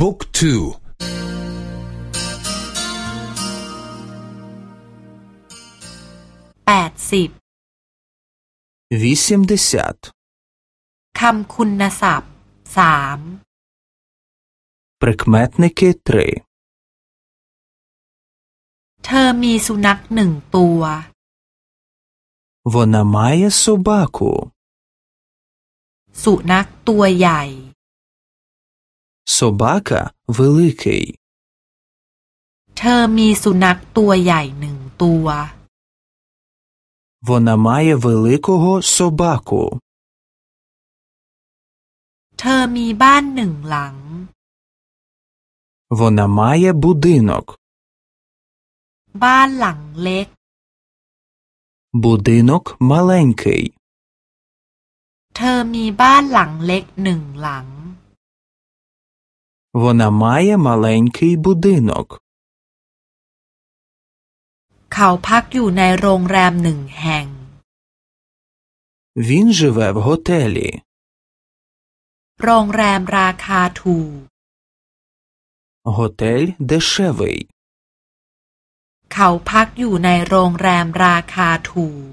บุ๊กทูแปดสิบวิสิมเดซตคำคุณศัพท์สาม Прикметники три เธอมีสุนัขหนึ่งตัว Вона має собаку สุนัขตัวใหญ่ Собака великий เธอมีสุนัขตัวใหญ่หนึ่งตัว Вона має великого собаку เธอมีบ้านหนึ่งหลัง Вона має будинок บ้านหลังเล็ก Будинок маленький เธอมีบ้านหลังเล็กหนึ่งหลัง Вона має маленький будинок เขาพักอยู่ในโรงแรมหนึ่งแห่ง Він живе в готелі โรงแรมราคาถูก Готель дешевий เขาพักอยู่ในโรงแรมราคาถูก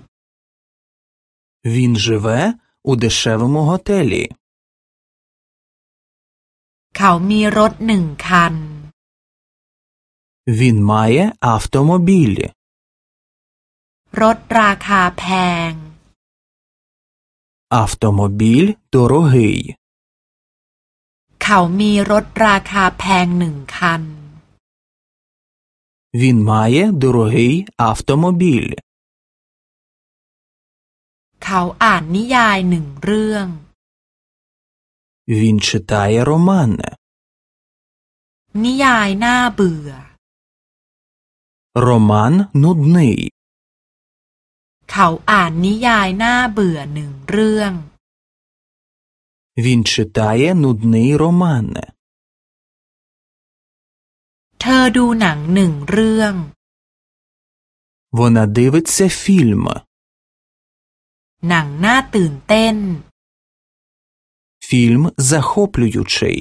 Він живе у дешевому готелі เขามีรถหนึ่งคัน Він має автомобіль รถราคาแพง Автомобіль дорогий เขามีรถราคาแพงหนึ่งคัน Він має дорогий автомобіль เขาอ่านนิยายหนึ่งเรื่อง Він читає роман นิยายน่าเบื่อ Роман нудний เขาอ่านนิยายน่าเบื่อหนึ่งเรื่อง Він читає нудний роман เธอดูหนังหนึ่งเรื่อง Вона дивиться фільм หนังน่าตื่นเต้น Фільм захоплюючий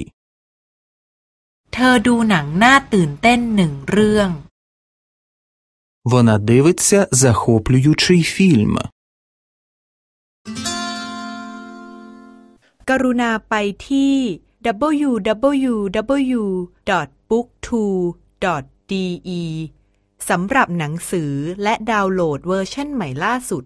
เธอดูหนังน่าตื่นเต้นหนึ่งเรื่อง Вона дивиться захоплюючий фільм กรุณาไปที่ www.booktwo.de สำหรับหนังสือและดาวน์โหลดเวอร์ชันใหม่ล่าสุด